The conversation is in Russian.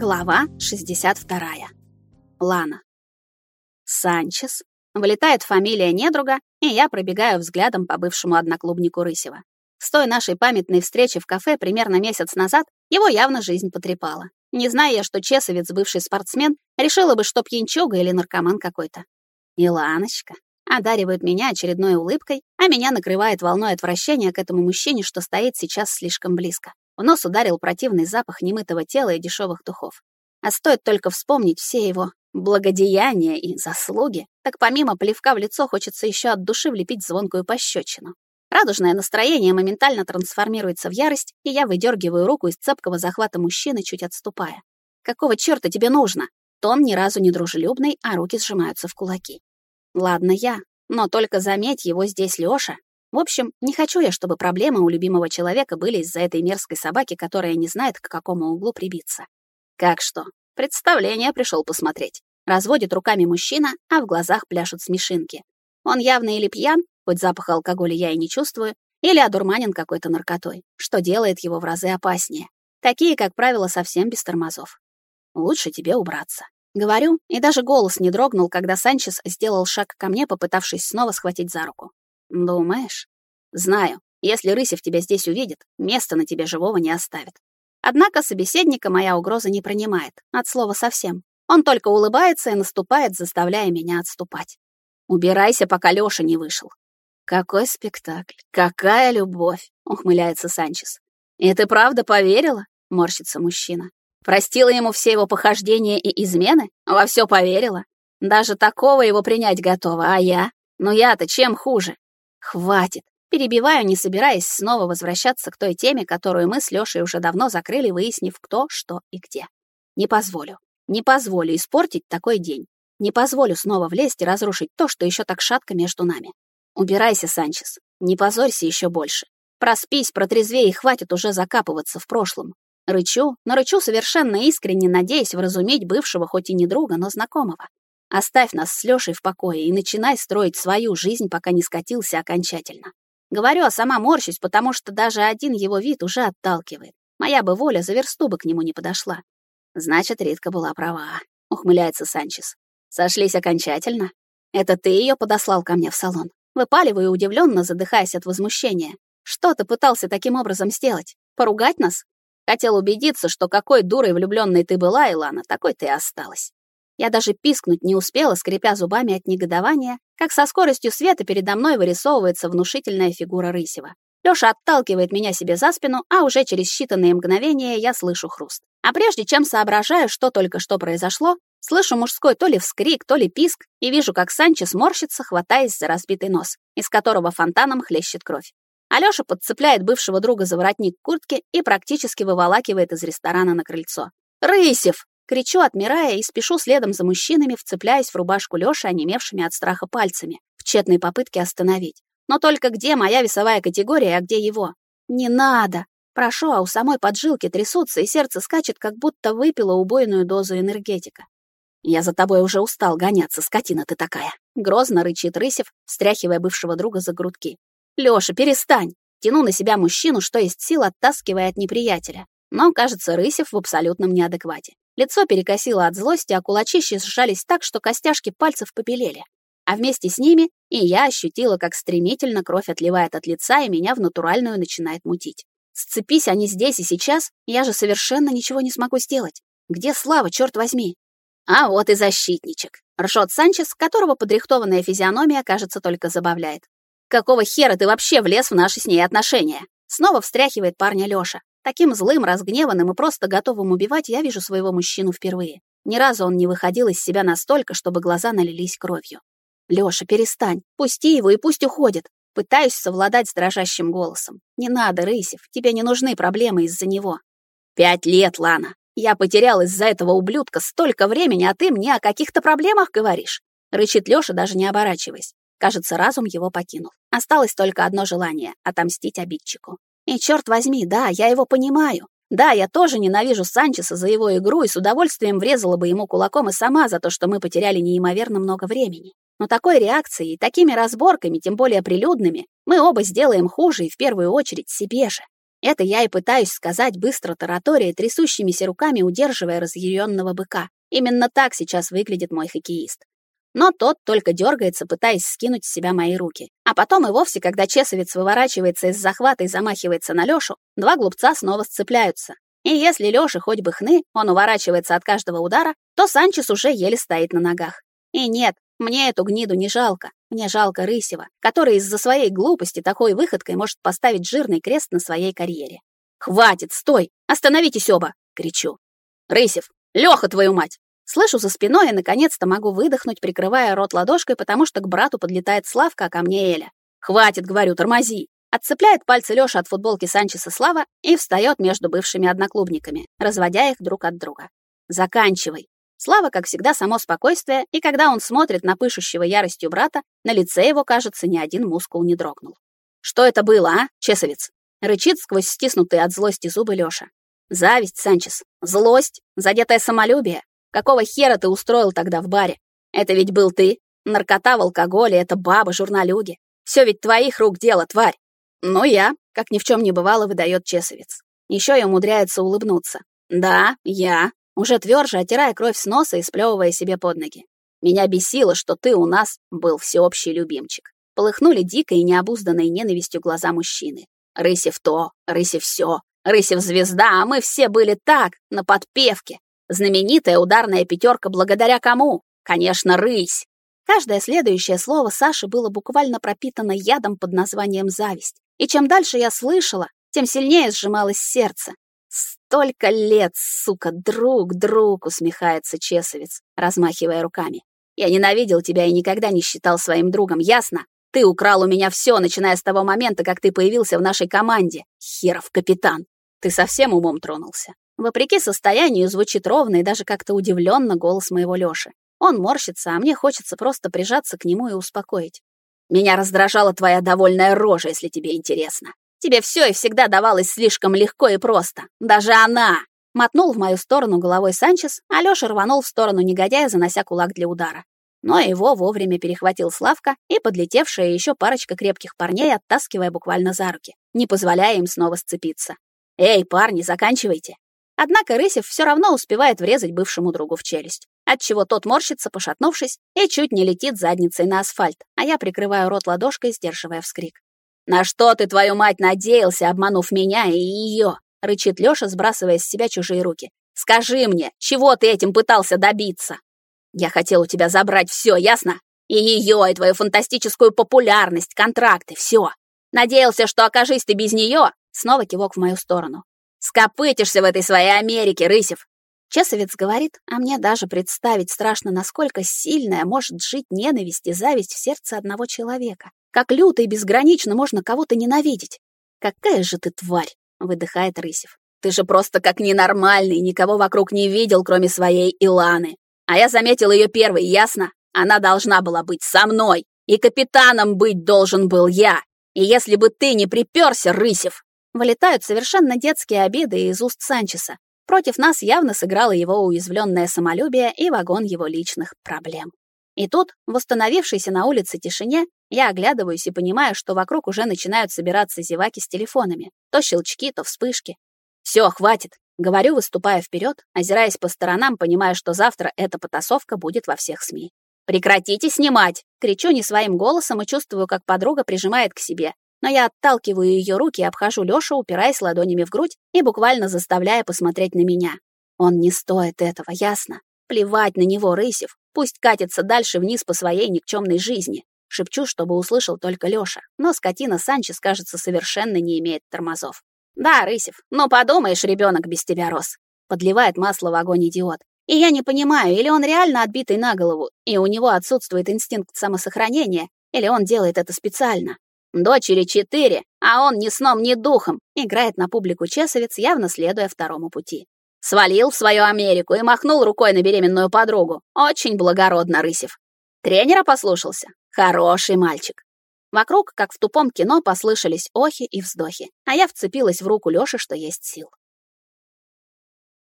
Глава 62. Лана. Санчес. Вылетает фамилия недруга, и я пробегаю взглядом по бывшему одноклубнику Рысева. С той нашей памятной встречи в кафе примерно месяц назад его явно жизнь потрепала. Не зная я, что чесовец, бывший спортсмен, решила бы, что пьянчуга или наркоман какой-то. Иланочка одаривает меня очередной улыбкой, а меня накрывает волной отвращения к этому мужчине, что стоит сейчас слишком близко. В нос ударил противный запах немытого тела и дешевых духов. А стоит только вспомнить все его благодеяния и заслуги, так помимо плевка в лицо хочется еще от души влепить звонкую пощечину. Радужное настроение моментально трансформируется в ярость, и я выдергиваю руку из цепкого захвата мужчины, чуть отступая. «Какого черта тебе нужно?» Тон ни разу не дружелюбный, а руки сжимаются в кулаки. «Ладно я, но только заметь, его здесь Лёша, в общем, не хочу я, чтобы проблемы у любимого человека были из-за этой мерзкой собаки, которая не знает, к какому углу прибиться. Как что? Представление пришел посмотреть. Разводит руками мужчина, а в глазах пляшут смешинки. Он явно или пьян, хоть запаха алкоголя я и не чувствую, или одурманен какой-то наркотой, что делает его в разы опаснее. Такие, как правило, совсем без тормозов. Лучше тебе убраться. Говорю, и даже голос не дрогнул, когда Санчес сделал шаг ко мне, попытавшись снова схватить за руку. Думаешь? Знаю, если Рысев тебя здесь увидит, места на тебе живого не оставит. Однако собеседника моя угроза не принимает, от слова совсем. Он только улыбается и наступает, заставляя меня отступать. Убирайся, пока Лёша не вышел. Какой спектакль, какая любовь, ухмыляется Санчес. И ты правда поверила? Морщится мужчина. Простила ему все его похождения и измены? Во все поверила? Даже такого его принять готова, а я? Ну я-то чем хуже? Хватит. Перебиваю, не собираясь снова возвращаться к той теме, которую мы с Лёшей уже давно закрыли, выяснив, кто, что и где. Не позволю. Не позволю испортить такой день. Не позволю снова влезть и разрушить то, что еще так шатко между нами. Убирайся, Санчес. Не позорься еще больше. Проспись, протрезвей и хватит уже закапываться в прошлом. Рычу, но рычу совершенно искренне, надеясь вразумить бывшего хоть и не друга, но знакомого. Оставь нас с Лёшей в покое и начинай строить свою жизнь, пока не скатился окончательно. Говорю, а сама морщусь, потому что даже один его вид уже отталкивает. Моя бы воля за версту бы к нему не подошла. Значит, Ритка была права, ухмыляется Санчес. Сошлись окончательно? Это ты ее подослал ко мне в салон. Выпаливаю удивленно, задыхаясь от возмущения. Что ты пытался таким образом сделать? Поругать нас? Хотел убедиться, что какой дурой влюбленной ты была, Илана, такой ты и осталась. Я даже пискнуть не успела, скрипя зубами от негодования, как со скоростью света передо мной вырисовывается внушительная фигура Рысева. Лёша отталкивает меня себе за спину, а уже через считанные мгновения я слышу хруст. А прежде чем соображаю, что только что произошло, слышу мужской то ли вскрик, то ли писк, и вижу, как Санчес морщится, хватаясь за разбитый нос, из которого фонтаном хлещет кровь. Алёша подцепляет бывшего друга за воротник куртки и практически выволакивает из ресторана на крыльцо. «Рысев!» Кричу, отмирая, и спешу следом за мужчинами, вцепляясь в рубашку Лёши, онемевшими от страха пальцами, в тщетной попытке остановить. Но только где моя весовая категория, а где его? Не надо! Прошу, а у самой поджилки трясутся, и сердце скачет, как будто выпило убойную дозу энергетика. «Я за тобой уже устал гоняться, скотина ты такая!» Грозно рычит Рысев, встряхивая бывшего друга за грудки. «Лёша, перестань!» Тяну на себя мужчину, что есть сил, оттаскивая от неприятеля. Но, кажется, Рысев в абсолютном неадеквате. Лицо перекосило от злости, а кулачищи сжались так, что костяшки пальцев побелели. А вместе с ними и я ощутила, как стремительно кровь отливает от лица, и меня в натуральную начинает мутить. Сцепись они здесь и сейчас, я же совершенно ничего не смогу сделать. Где Слава, черт возьми? А вот и защитничек. Ржет Санчес, которого подрихтованная физиономия, кажется, только забавляет. Какого хера ты вообще влез в наши с ней отношения? Снова встряхивает парня Лёша. Таким злым, разгневанным и просто готовым убивать я вижу своего мужчину впервые. Ни разу он не выходил из себя настолько, чтобы глаза налились кровью. «Лёша, перестань. Пусти его и пусть уходит». Пытаюсь совладать с дрожащим голосом. «Не надо, Рысев, тебе не нужны проблемы из-за него». «Пять лет, Лана. Я потерял из-за этого ублюдка столько времени, а ты мне о каких-то проблемах говоришь?» Рычит Лёша, даже не оборачиваясь. Кажется, разум его покинул. Осталось только одно желание — отомстить обидчику. И черт возьми, да, я его понимаю. Да, я тоже ненавижу Санчеса за его игру и с удовольствием врезала бы ему кулаком и сама за то, что мы потеряли неимоверно много времени. Но такой реакцией и такими разборками, тем более прилюдными, мы оба сделаем хуже и в первую очередь себе же. Это я и пытаюсь сказать быстро таратория, трясущимися руками удерживая разъяренного быка. Именно так сейчас выглядит мой хоккеист. Но тот только дергается, пытаясь скинуть с себя мои руки. А потом и вовсе, когда чесовец выворачивается из захвата и замахивается на Лёшу, два глупца снова сцепляются. И если Лёша хоть бы хны, он уворачивается от каждого удара, то Санчес уже еле стоит на ногах. И нет, мне эту гниду не жалко. Мне жалко Рысева, который из-за своей глупости такой выходкой может поставить жирный крест на своей карьере. «Хватит, стой! Остановитесь оба!» — кричу. «Рысев! Лёха, твою мать!» Слышу за спиной и, наконец-то, могу выдохнуть, прикрывая рот ладошкой, потому что к брату подлетает Славка, а ко мне Эля. «Хватит, — говорю, — тормози!» Отцепляет пальцы Лёша от футболки Санчеса Слава и встает между бывшими одноклубниками, разводя их друг от друга. «Заканчивай!» Слава, как всегда, само спокойствие, и когда он смотрит на пышущего яростью брата, на лице его, кажется, ни один мускул не дрогнул. «Что это было, а, чесовец?» Рычит сквозь стиснутые от злости зубы Лёша. «Зависть, Санчес. Злость. Задетое самолюбие. Какого хера ты устроил тогда в баре? Это ведь был ты. Наркота в алкоголе, это баба, журналюги. Все ведь твоих рук дело, тварь. Ну я, как ни в чем не бывало, выдает чесовец. Еще и умудряется улыбнуться. Да, я. Уже тверже, отирая кровь с носа и сплевывая себе под ноги. Меня бесило, что ты у нас был всеобщий любимчик. Полыхнули дикой и необузданной ненавистью глаза мужчины. Рысев то, Рысев все, Рысев звезда, а мы все были так, на подпевке. Знаменитая ударная пятерка благодаря кому? Конечно, рысь. Каждое следующее слово Саши было буквально пропитано ядом под названием «зависть». И чем дальше я слышала, тем сильнее сжималось сердце. «Столько лет, сука, друг, друг!» — усмехается Чесовец, размахивая руками. «Я ненавидел тебя и никогда не считал своим другом, ясно? Ты украл у меня все, начиная с того момента, как ты появился в нашей команде. Херов капитан. Ты совсем умом тронулся. Вопреки состоянию звучит ровно и даже как-то удивленно голос моего Лёши. Он морщится, а мне хочется просто прижаться к нему и успокоить. Меня раздражала твоя довольная рожа, если тебе интересно. Тебе все и всегда давалось слишком легко и просто. Даже она!» Мотнул в мою сторону головой Санчес, а Лёша рванул в сторону негодяя, занося кулак для удара. Но его вовремя перехватил Славка и подлетевшая еще парочка крепких парней, оттаскивая буквально за руки, не позволяя им снова сцепиться. «Эй, парни, заканчивайте!» Однако Рысев все равно успевает врезать бывшему другу в челюсть, отчего тот морщится, пошатнувшись, и чуть не летит задницей на асфальт, а я прикрываю рот ладошкой, сдерживая вскрик. «На что ты, твою мать, надеялся, обманув меня и ее?» — рычит Лёша, сбрасывая с себя чужие руки. «Скажи мне, чего ты этим пытался добиться?» «Я хотел у тебя забрать все, ясно? И ее, и твою фантастическую популярность, контракты, все. Надеялся, что окажись ты без нее?» Снова кивок в мою сторону. Скопытишься в этой своей Америке, Рысев!» Чесовец говорит, а мне даже представить страшно, насколько сильная может жить ненависть и зависть в сердце одного человека. Как люто и безгранично можно кого-то ненавидеть. «Какая же ты тварь!» — выдыхает Рысев. «Ты же просто как ненормальный, никого вокруг не видел, кроме своей Иланы. А я заметил ее первой, ясно? Она должна была быть со мной, и капитаном быть должен был я. И если бы ты не приперся, Рысев, Вылетают совершенно детские обиды из уст Санчеса. Против нас явно сыграло его уязвленное самолюбие и вагон его личных проблем. И тут, в на улице тишине, я оглядываюсь и понимаю, что вокруг уже начинают собираться зеваки с телефонами. То щелчки, то вспышки. Все, хватит. Говорю, выступая вперед, озираясь по сторонам, понимая, что завтра эта потасовка будет во всех СМИ. «Прекратите снимать!» Кричу не своим голосом и чувствую, как подруга прижимает к себе, но я отталкиваю ее руки обхожу Лёшу, упираясь ладонями в грудь и буквально заставляя посмотреть на меня. Он не стоит этого, ясно? Плевать на него, Рысев. Пусть катится дальше вниз по своей никчемной жизни. Шепчу, чтобы услышал только Лёша. Но скотина Санчес, кажется, совершенно не имеет тормозов. «Да, Рысев, ну подумаешь, ребенок без тебя рос». Подливает масло в огонь идиот. И я не понимаю, или он реально отбитый на голову, и у него отсутствует инстинкт самосохранения, или он делает это специально. Дочери четыре, а он ни сном, ни духом, играет на публику чесовец, явно следуя второму пути. Свалил в свою Америку и махнул рукой на беременную подругу. Очень благородно, Рысев. Тренера послушался. Хороший мальчик. Вокруг, как в тупом кино, послышались охи и вздохи, а я вцепилась в руку Лёши, что есть сил.